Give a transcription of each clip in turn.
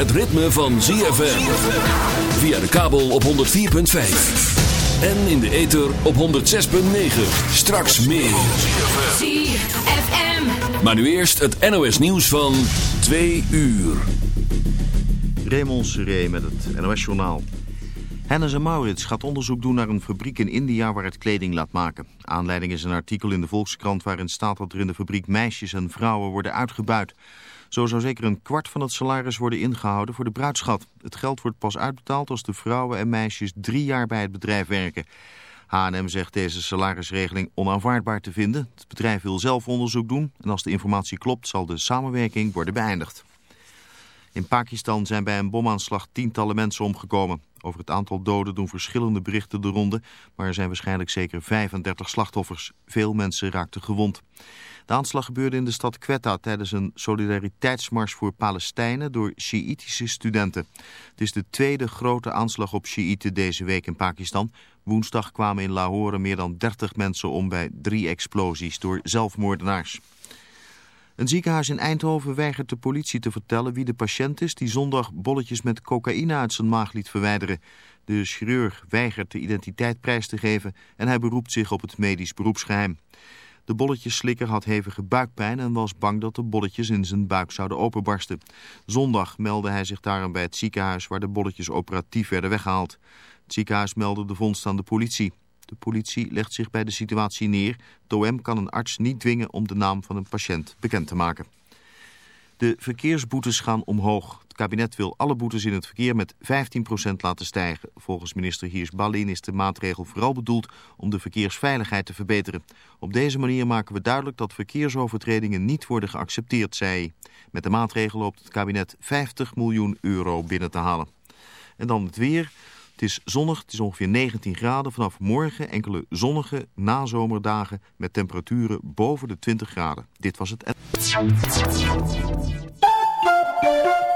het ritme van ZFM. Via de kabel op 104.5. En in de ether op 106.9. Straks meer. ZFM. Maar nu eerst het NOS nieuws van 2 uur. Raymond Seré met het NOS-journaal. Hennes en Maurits gaat onderzoek doen naar een fabriek in India waar het kleding laat maken. Aanleiding is een artikel in de Volkskrant waarin staat dat er in de fabriek meisjes en vrouwen worden uitgebuit. Zo zou zeker een kwart van het salaris worden ingehouden voor de bruidschat. Het geld wordt pas uitbetaald als de vrouwen en meisjes drie jaar bij het bedrijf werken. H&M zegt deze salarisregeling onaanvaardbaar te vinden. Het bedrijf wil zelf onderzoek doen en als de informatie klopt zal de samenwerking worden beëindigd. In Pakistan zijn bij een bomaanslag tientallen mensen omgekomen. Over het aantal doden doen verschillende berichten de ronde, maar er zijn waarschijnlijk zeker 35 slachtoffers. Veel mensen raakten gewond. De aanslag gebeurde in de stad Quetta tijdens een solidariteitsmars voor Palestijnen door Sjiïtische studenten. Het is de tweede grote aanslag op Sjiïten deze week in Pakistan. Woensdag kwamen in Lahore meer dan 30 mensen om bij drie explosies door zelfmoordenaars. Een ziekenhuis in Eindhoven weigert de politie te vertellen wie de patiënt is die zondag bolletjes met cocaïne uit zijn maag liet verwijderen. De chirurg weigert de identiteit prijs te geven en hij beroept zich op het medisch beroepsgeheim. De bolletjesslikker had hevige buikpijn en was bang dat de bolletjes in zijn buik zouden openbarsten. Zondag meldde hij zich daarom bij het ziekenhuis waar de bolletjes operatief werden weggehaald. Het ziekenhuis meldde de vondst aan de politie. De politie legt zich bij de situatie neer. Het kan een arts niet dwingen om de naam van een patiënt bekend te maken. De verkeersboetes gaan omhoog. Het kabinet wil alle boetes in het verkeer met 15% laten stijgen. Volgens minister Hiers Ballin is de maatregel vooral bedoeld om de verkeersveiligheid te verbeteren. Op deze manier maken we duidelijk dat verkeersovertredingen niet worden geaccepteerd, zei hij. Met de maatregel hoopt het kabinet 50 miljoen euro binnen te halen. En dan het weer... Het is zonnig, het is ongeveer 19 graden. Vanaf morgen enkele zonnige nazomerdagen met temperaturen boven de 20 graden. Dit was het...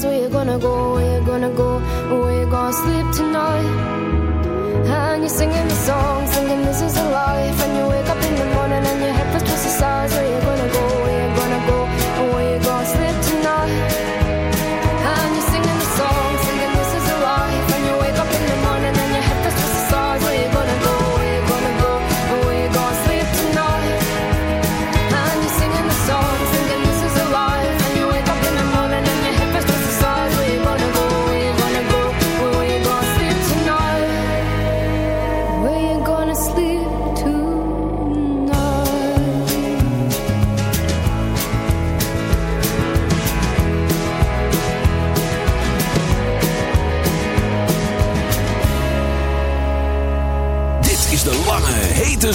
eyes. Where you gonna go? Where you gonna go? Where you gonna sleep tonight? And you're singing the song.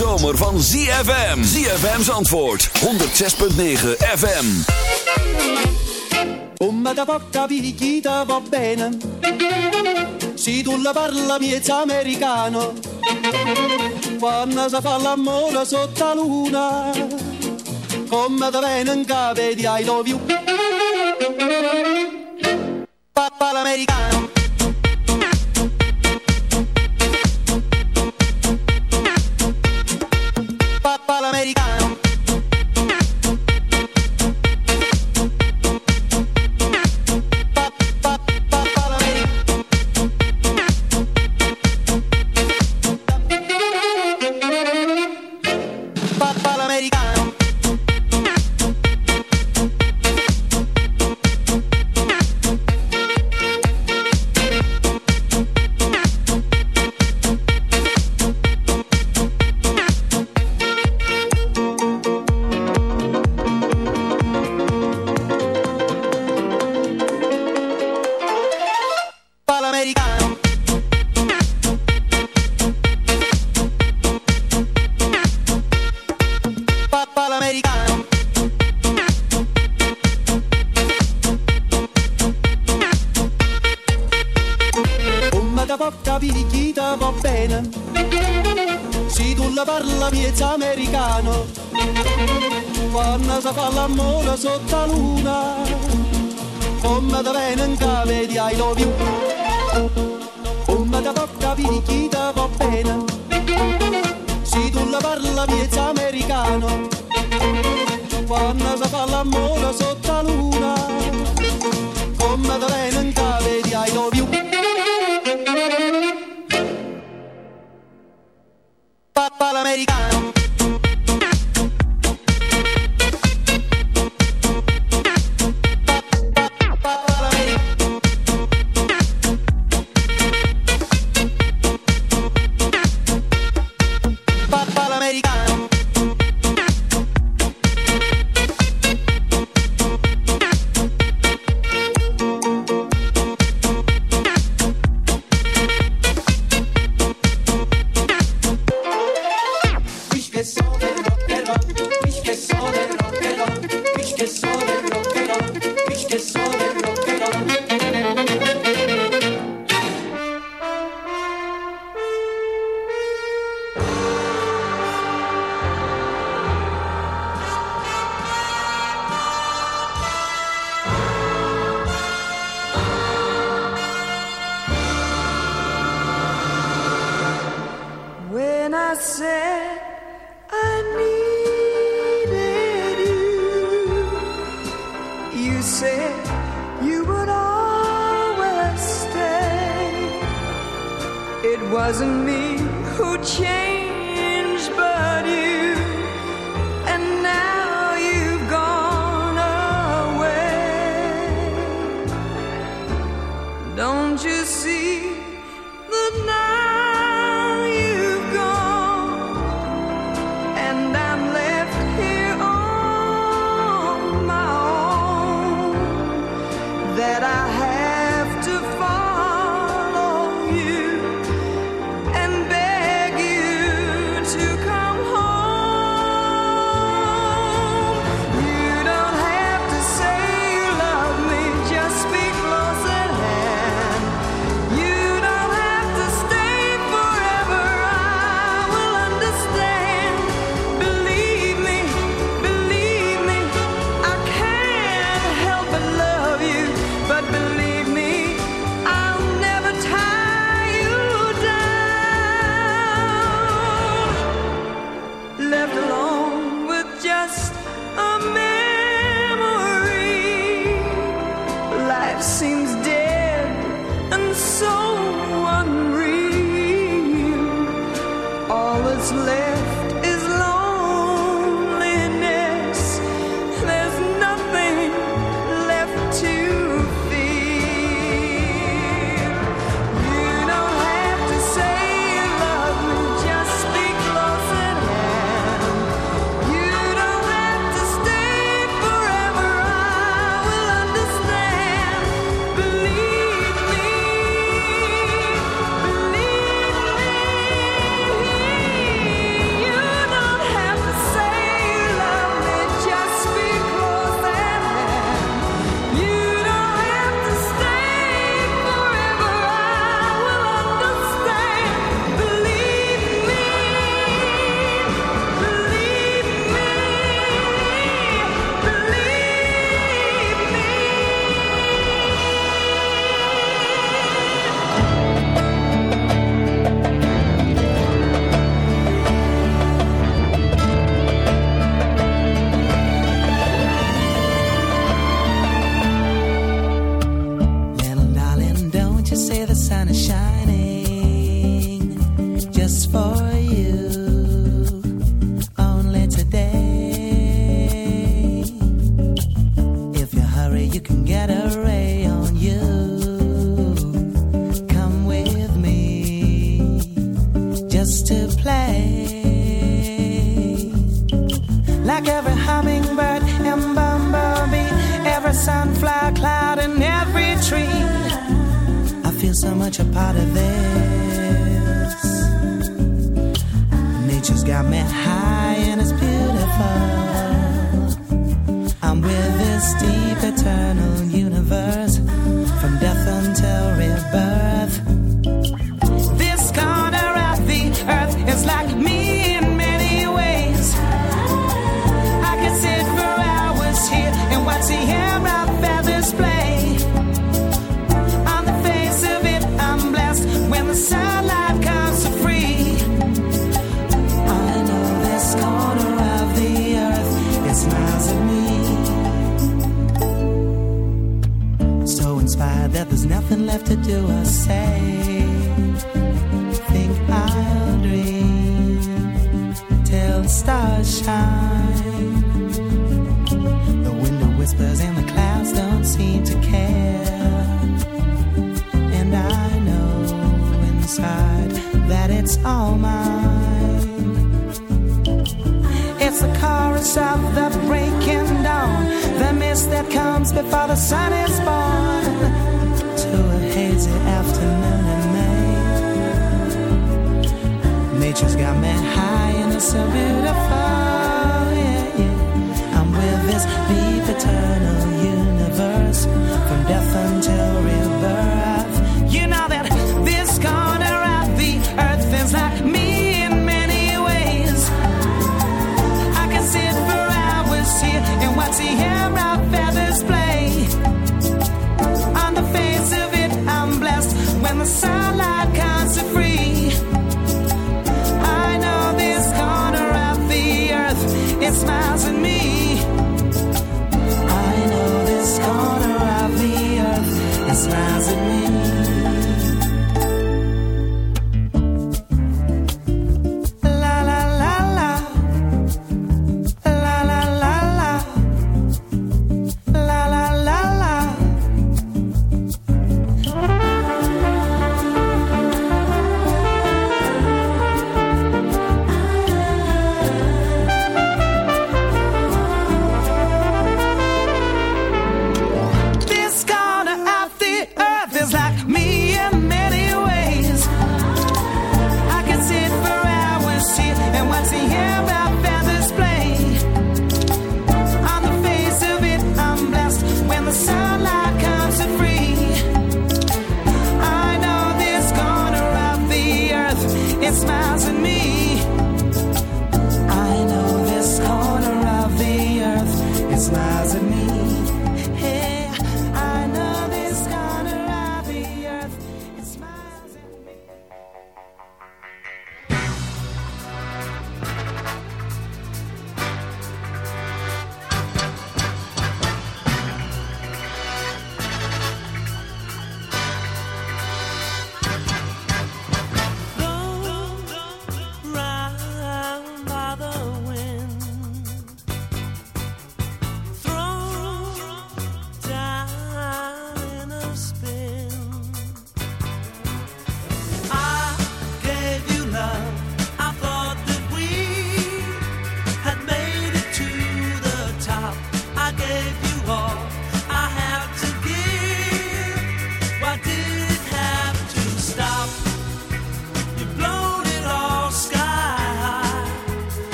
zomer van ZFM. ZFM's antwoord. 106.9 FM. Come da porta picchita va bene. Si tu la parla miezza americano. Quando si fa l'amore sotto la luna. Come da bene in capo di I love.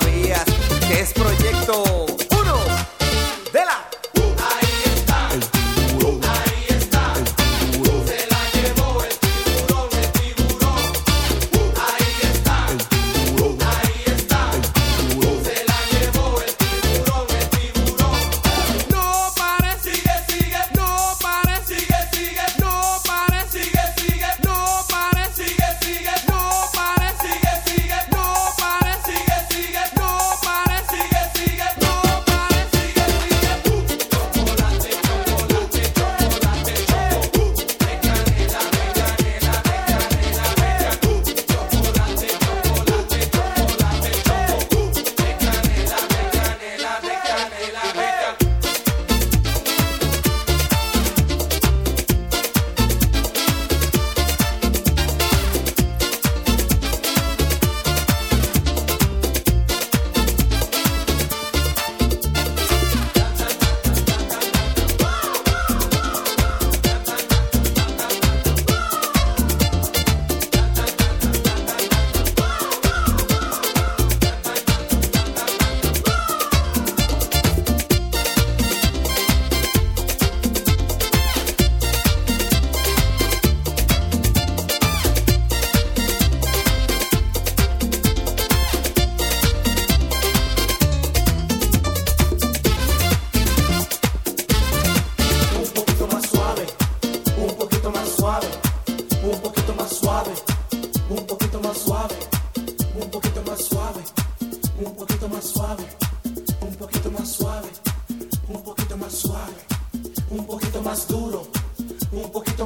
sabías que es proyecto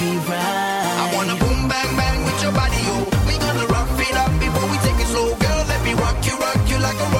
be right. I wanna boom bang bang with your body, yo. We gonna rock it up before we take it slow, girl. Let me rock you, rock you like a rock.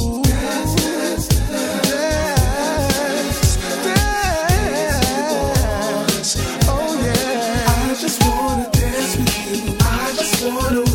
wanna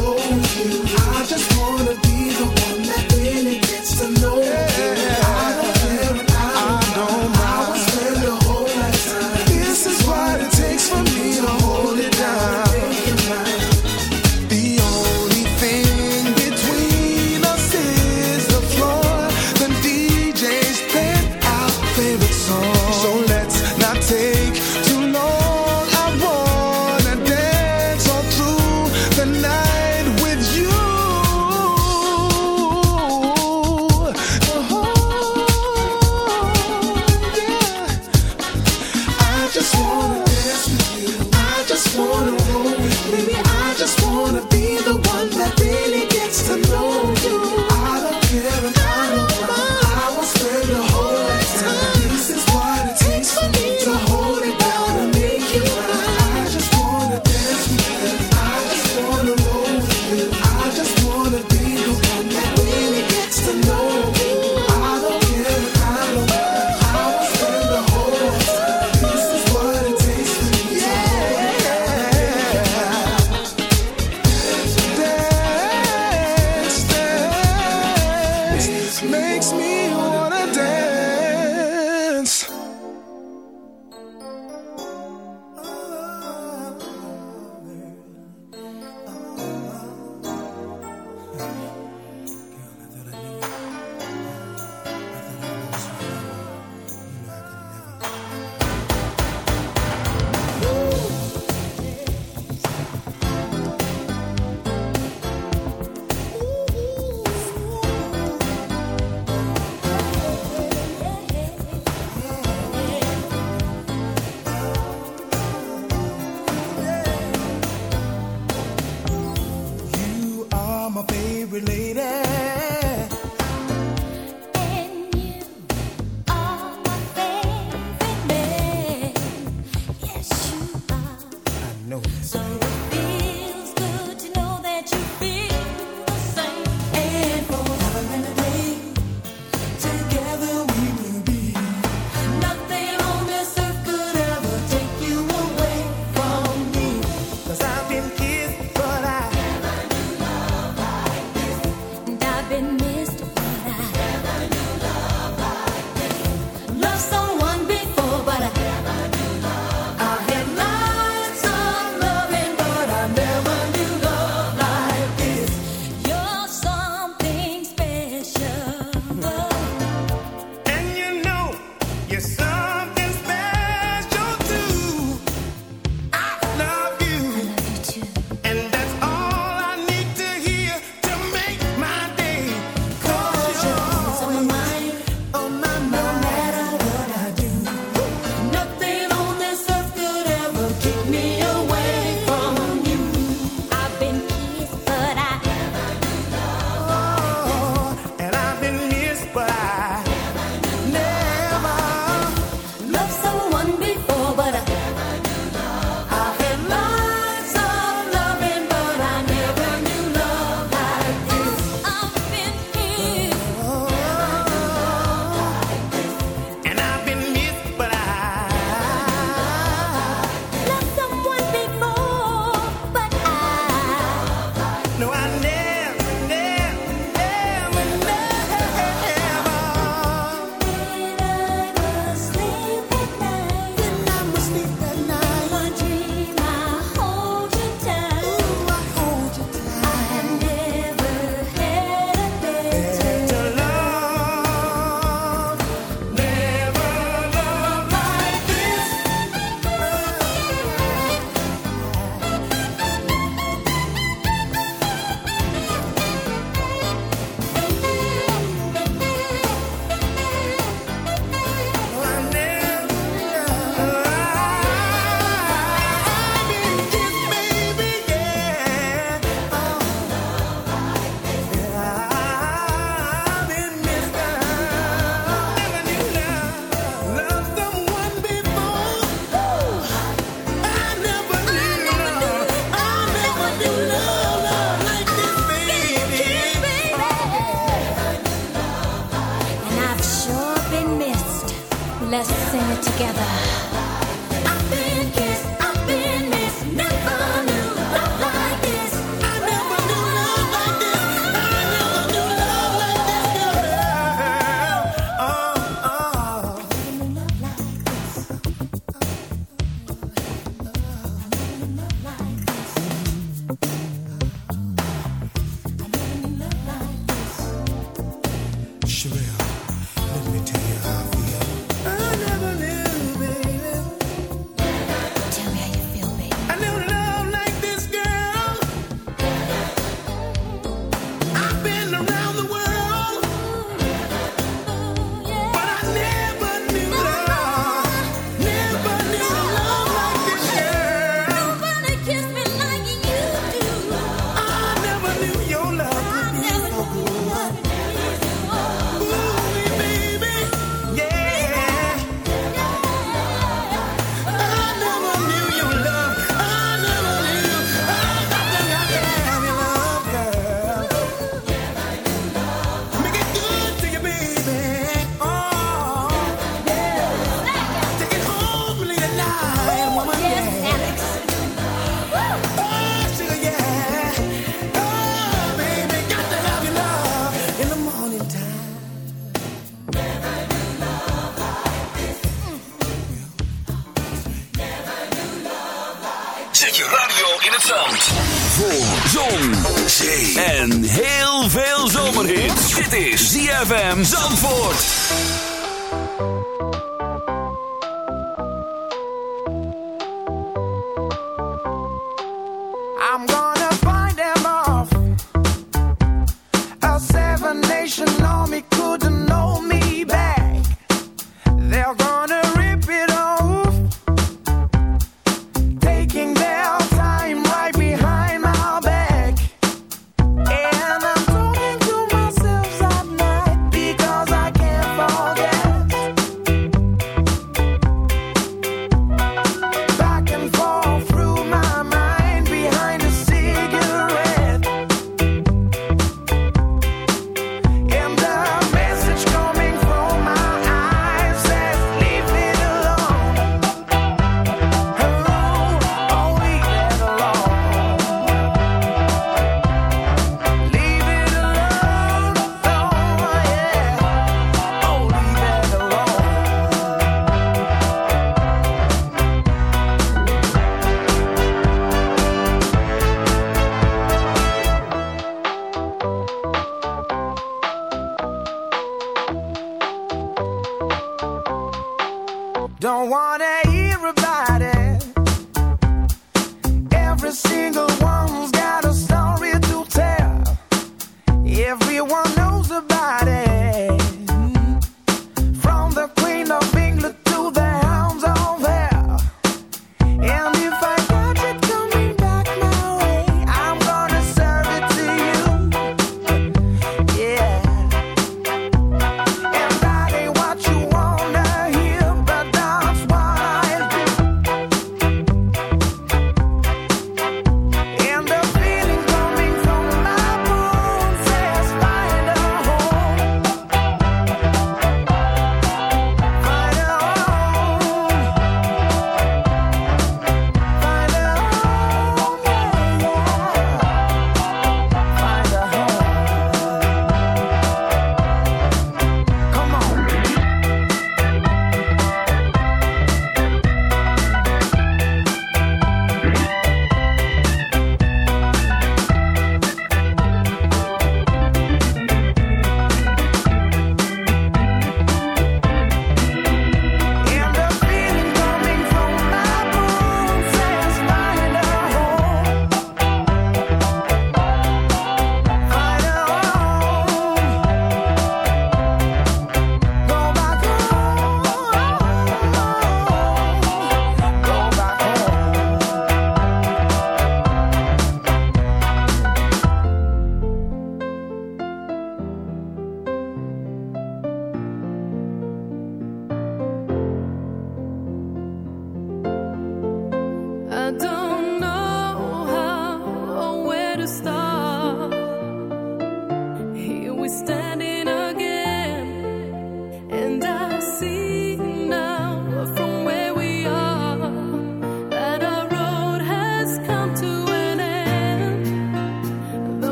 ZFM Zandvoort.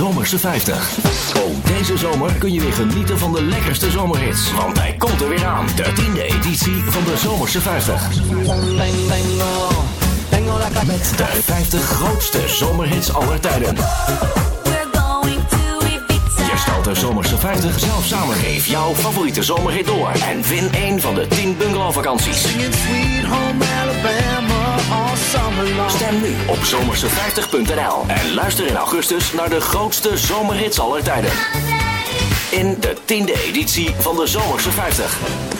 Zomerse 50. Ook deze zomer kun je weer genieten van de lekkerste zomerhits. Want hij komt er weer aan. De tiende editie van de Zomerse 50. Met de 50 grootste zomerhits aller tijden. Zomerse 50 zelf samen. Geef jouw favoriete zomerhit door. En win een van de 10 bungalowvakanties. Stem nu op zomerse50.nl en luister in augustus naar de grootste zomerhits aller tijden. In de tiende editie van de Zomerse 50.